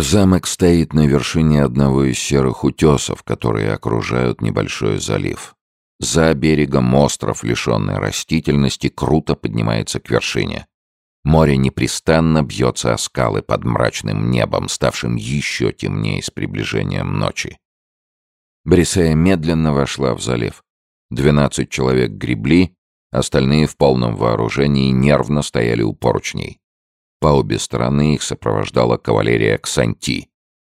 Замок стоит на вершине одного из серых утесов, которые окружают небольшой залив. За берегом остров, лишенный растительности, круто поднимается к вершине. Море непрестанно бьется о скалы под мрачным небом, ставшим еще темнее с приближением ночи. Брисея медленно вошла в залив. Двенадцать человек гребли, остальные в полном вооружении нервно стояли у поручней. По обе стороны их сопровождала кавалерия Ксанти.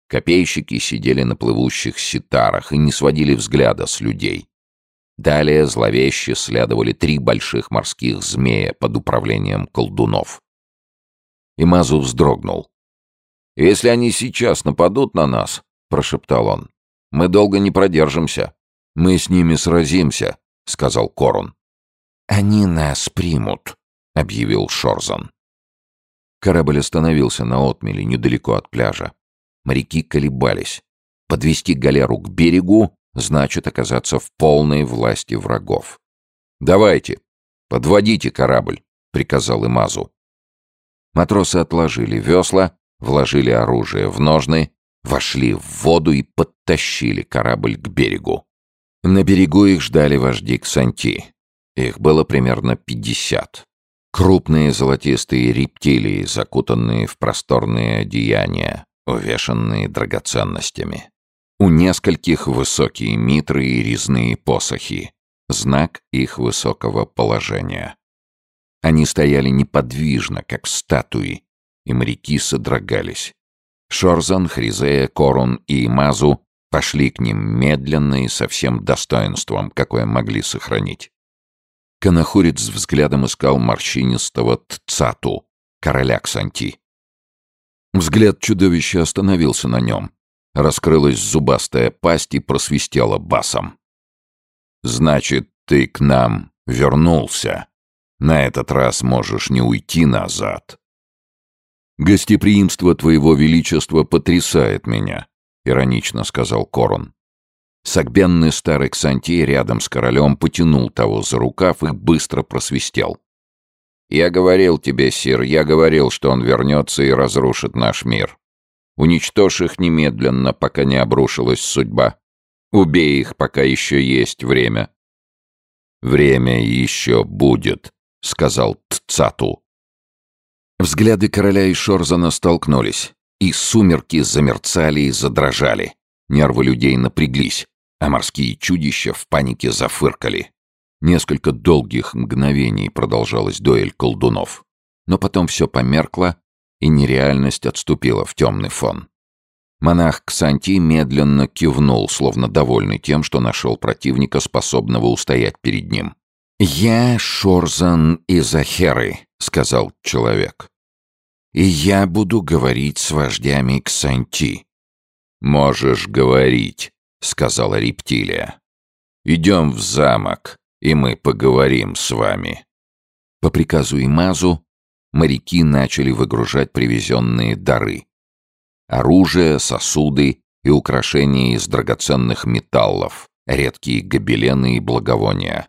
Копейщики сидели на плывущих ситарах и не сводили взгляда с людей. Далее зловеще следовали три больших морских змея под управлением колдунов. Имазу вздрогнул. «Если они сейчас нападут на нас», — прошептал он, — «мы долго не продержимся. Мы с ними сразимся», — сказал Корун. «Они нас примут», — объявил Шорзан. Корабль остановился на отмеле недалеко от пляжа. Моряки колебались. Подвести галеру к берегу значит оказаться в полной власти врагов. «Давайте, подводите корабль», — приказал Имазу. Матросы отложили весла, вложили оружие в ножны, вошли в воду и подтащили корабль к берегу. На берегу их ждали вожди Ксанти. Их было примерно пятьдесят. Крупные золотистые рептилии, закутанные в просторные одеяния, увешанные драгоценностями. У нескольких высокие митры и резные посохи, знак их высокого положения. Они стояли неподвижно, как статуи, и моряки содрогались. Шорзан, Хризея, Корун и Мазу пошли к ним медленно и со всем достоинством, какое могли сохранить. Канахурец взглядом искал морщинистого Тцату, короля Ксанти. Взгляд чудовища остановился на нем. Раскрылась зубастая пасть и просвистела басом. «Значит, ты к нам вернулся. На этот раз можешь не уйти назад». «Гостеприимство твоего величества потрясает меня», — иронично сказал Корон. Сагбенный старый Ксанти рядом с королем потянул того за рукав и быстро просвистел. «Я говорил тебе, сир, я говорил, что он вернется и разрушит наш мир. Уничтожь их немедленно, пока не обрушилась судьба. Убей их, пока еще есть время». «Время еще будет», — сказал Тцату. Взгляды короля и Шорзана столкнулись, и сумерки замерцали и задрожали. Нервы людей напряглись, а морские чудища в панике зафыркали. Несколько долгих мгновений продолжалась дуэль колдунов. Но потом все померкло, и нереальность отступила в темный фон. Монах Ксанти медленно кивнул, словно довольный тем, что нашел противника, способного устоять перед ним. «Я Шорзан из Ахеры», — сказал человек. «И я буду говорить с вождями Ксанти». «Можешь говорить», — сказала рептилия. «Идем в замок, и мы поговорим с вами». По приказу Имазу моряки начали выгружать привезенные дары. Оружие, сосуды и украшения из драгоценных металлов, редкие гобелены и благовония.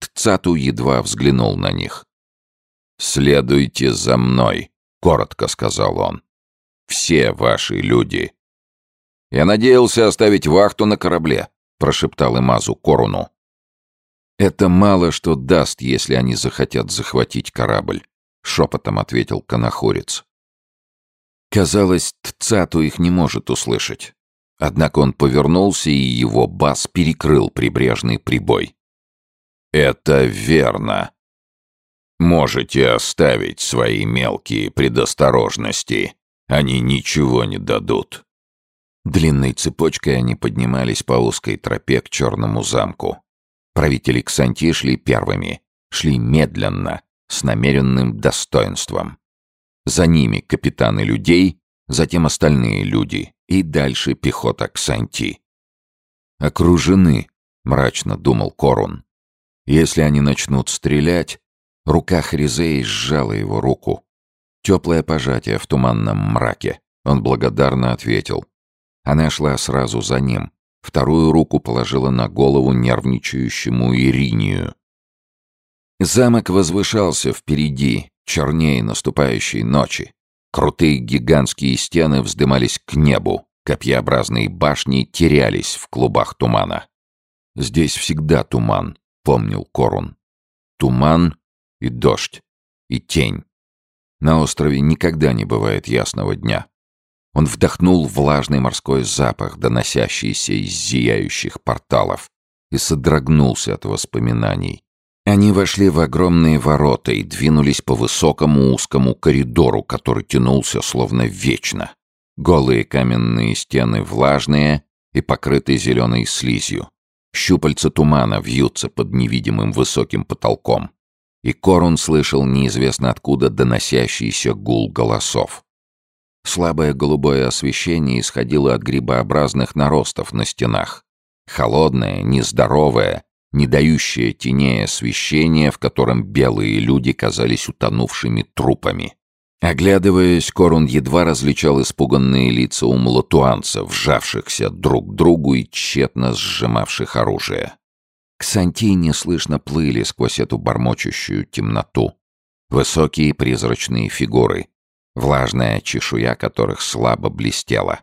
Тцату едва взглянул на них. «Следуйте за мной», — коротко сказал он. «Все ваши люди». «Я надеялся оставить вахту на корабле», — прошептал Имазу Коруну. «Это мало что даст, если они захотят захватить корабль», — шепотом ответил Канахорец. Казалось, Тцату их не может услышать. Однако он повернулся, и его бас перекрыл прибрежный прибой. «Это верно. Можете оставить свои мелкие предосторожности. Они ничего не дадут». Длинной цепочкой они поднимались по узкой тропе к черному замку. Правители Ксанти шли первыми, шли медленно, с намеренным достоинством. За ними капитаны людей, затем остальные люди и дальше пехота Ксанти. «Окружены», — мрачно думал Корун. Если они начнут стрелять, рука Хризеи сжала его руку. Теплое пожатие в туманном мраке. Он благодарно ответил. Она шла сразу за ним. Вторую руку положила на голову нервничающему Иринию. Замок возвышался впереди, чернее наступающей ночи. Крутые гигантские стены вздымались к небу, копьеобразные башни терялись в клубах тумана. «Здесь всегда туман», — помнил Корун. «Туман и дождь, и тень. На острове никогда не бывает ясного дня». Он вдохнул влажный морской запах, доносящийся из зияющих порталов, и содрогнулся от воспоминаний. Они вошли в огромные ворота и двинулись по высокому узкому коридору, который тянулся словно вечно. Голые каменные стены влажные и покрыты зеленой слизью. Щупальца тумана вьются под невидимым высоким потолком. И Корун слышал неизвестно откуда доносящийся гул голосов. Слабое голубое освещение исходило от грибообразных наростов на стенах. Холодное, нездоровое, не дающее теней освещения, в котором белые люди казались утонувшими трупами. Оглядываясь, Корун едва различал испуганные лица у молотуанцев, вжавшихся друг к другу и тщетно сжимавших оружие. Ксантии неслышно плыли сквозь эту бормочущую темноту. Высокие призрачные фигуры, влажная чешуя которых слабо блестела.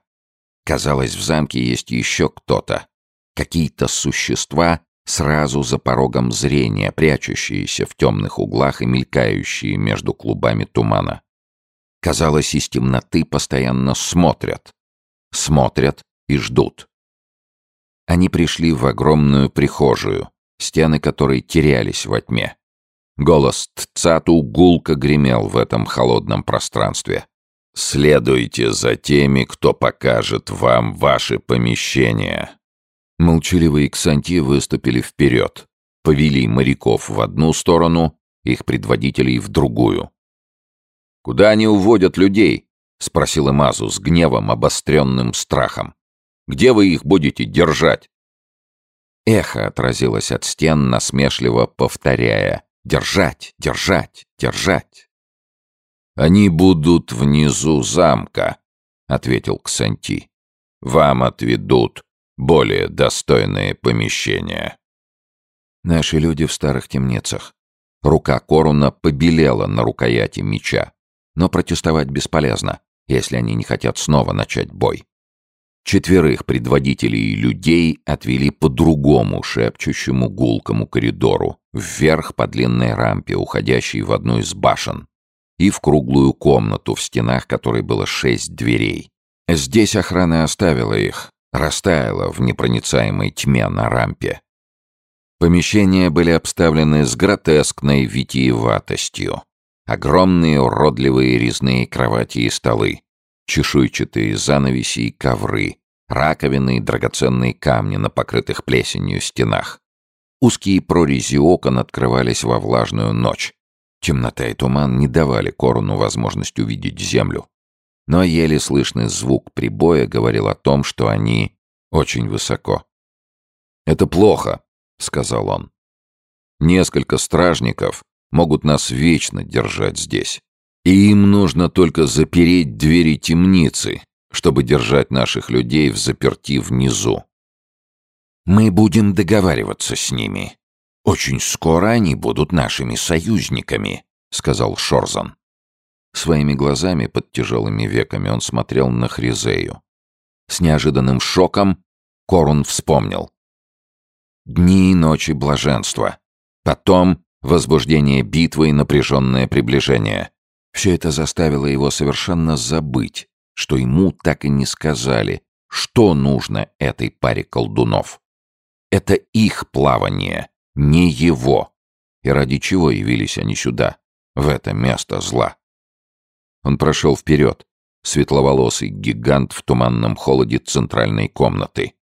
Казалось, в замке есть еще кто-то. Какие-то существа, сразу за порогом зрения, прячущиеся в темных углах и мелькающие между клубами тумана. Казалось, из темноты постоянно смотрят. Смотрят и ждут. Они пришли в огромную прихожую, стены которой терялись во тьме. Голос Тцату гулко гремел в этом холодном пространстве. «Следуйте за теми, кто покажет вам ваши помещения. Молчаливые Ксанти выступили вперед, повели моряков в одну сторону, их предводителей в другую. «Куда они уводят людей?» — спросил Имазу с гневом, обостренным страхом. «Где вы их будете держать?» Эхо отразилось от стен, насмешливо повторяя «Держать! Держать! Держать!» «Они будут внизу замка», — ответил Ксанти. «Вам отведут более достойные помещения. Наши люди в старых темницах. Рука Коруна побелела на рукояти меча. Но протестовать бесполезно, если они не хотят снова начать бой. Четверых предводителей людей отвели по другому шепчущему гулкому коридору, вверх по длинной рампе, уходящей в одну из башен, и в круглую комнату, в стенах которой было шесть дверей. Здесь охрана оставила их, растаяла в непроницаемой тьме на рампе. Помещения были обставлены с гротескной витиеватостью. Огромные уродливые резные кровати и столы, чешуйчатые занавеси и ковры, раковины и драгоценные камни на покрытых плесенью стенах. Узкие прорези окон открывались во влажную ночь. Темнота и туман не давали Корону возможность увидеть землю но еле слышный звук прибоя говорил о том, что они очень высоко. «Это плохо», — сказал он. «Несколько стражников могут нас вечно держать здесь. И им нужно только запереть двери темницы, чтобы держать наших людей в заперти внизу. Мы будем договариваться с ними. Очень скоро они будут нашими союзниками», — сказал Шорзан. Своими глазами под тяжелыми веками он смотрел на Хризею. С неожиданным шоком Корун вспомнил. Дни и ночи блаженства. Потом возбуждение битвы и напряженное приближение. Все это заставило его совершенно забыть, что ему так и не сказали, что нужно этой паре колдунов. Это их плавание, не его. И ради чего явились они сюда, в это место зла? Он прошел вперед, светловолосый гигант в туманном холоде центральной комнаты.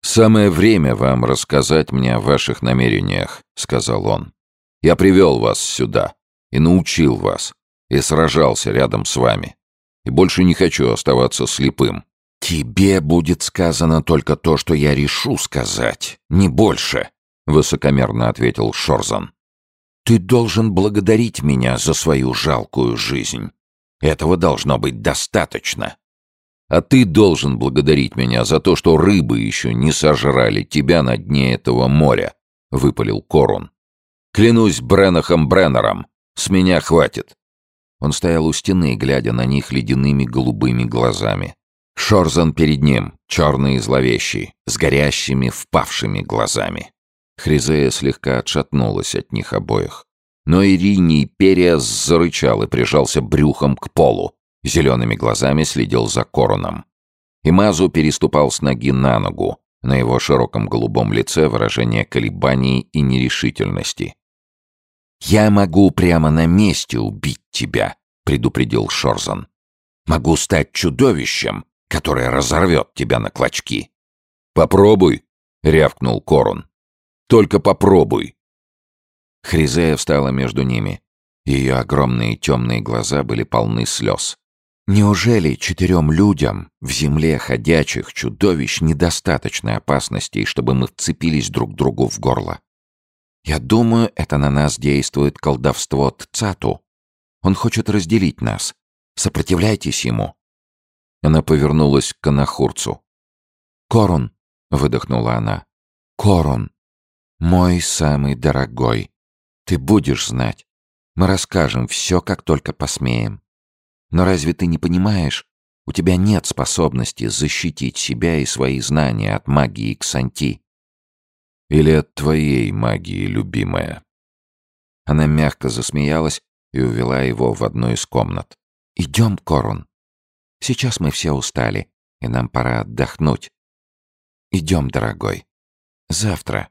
«Самое время вам рассказать мне о ваших намерениях», — сказал он. «Я привел вас сюда и научил вас, и сражался рядом с вами. И больше не хочу оставаться слепым». «Тебе будет сказано только то, что я решу сказать, не больше», — высокомерно ответил Шорзан. Ты должен благодарить меня за свою жалкую жизнь. Этого должно быть достаточно. А ты должен благодарить меня за то, что рыбы еще не сожрали тебя на дне этого моря, — выпалил Корун. Клянусь Бренахом Бреннером, с меня хватит. Он стоял у стены, глядя на них ледяными голубыми глазами. Шорзан перед ним, черный и зловещий, с горящими, впавшими глазами. Хризея слегка отшатнулась от них обоих. Но Ириний Периас зарычал и прижался брюхом к полу. Зелеными глазами следил за короном. Имазу переступал с ноги на ногу. На его широком голубом лице выражение колебаний и нерешительности. «Я могу прямо на месте убить тебя», — предупредил Шорзан. «Могу стать чудовищем, которое разорвет тебя на клочки». «Попробуй», — рявкнул Корун. «Только попробуй». Хризея встала между ними. Ее огромные темные глаза были полны слез. Неужели четырем людям, в земле ходячих чудовищ, недостаточно опасностей, чтобы мы вцепились друг другу в горло? Я думаю, это на нас действует колдовство Тцату. Он хочет разделить нас. Сопротивляйтесь ему. Она повернулась к Анахурцу. «Корун!» — выдохнула она. «Корун! Мой самый дорогой! Ты будешь знать. Мы расскажем все, как только посмеем. Но разве ты не понимаешь, у тебя нет способности защитить себя и свои знания от магии Ксанти. Или от твоей магии, любимая?» Она мягко засмеялась и увела его в одну из комнат. «Идем, Корун. Сейчас мы все устали, и нам пора отдохнуть. Идем, дорогой. Завтра